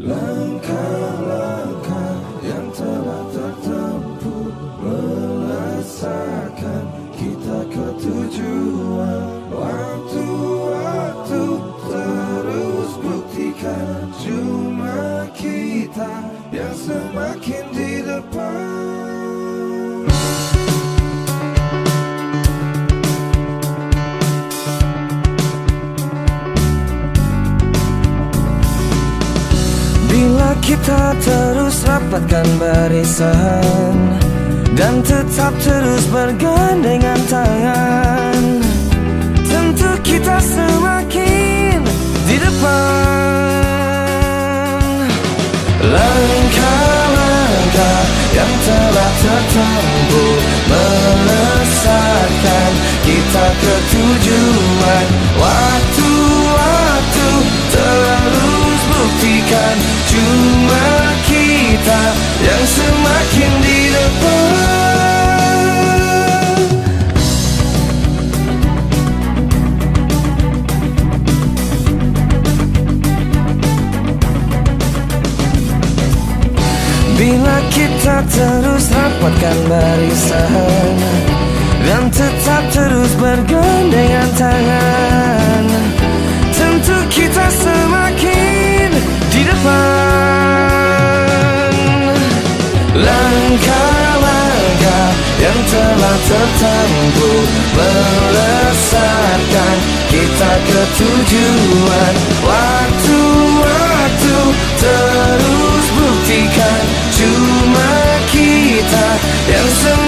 Langkah-langkah yang telah tertempuh Melesakan kita ke tujuan Waktu-waktu terus buktikan Cuma kita yang semakin di kita terus rapatkan barisan Dan tetap terus bergandengan tangan. Tentu kita semakin di depan. Langkah-langkah yang telah tertempuh Melesatkan kita ke tujuan Cuma kita yang semakin di depan. Bila kita terus rapatkan barisan Dan tetap terus bergandengan Langkah-langkah yang telah tertempuh Melesatkan kita ke tujuan Waktu-waktu terus buktikan Cuma kita yang semakin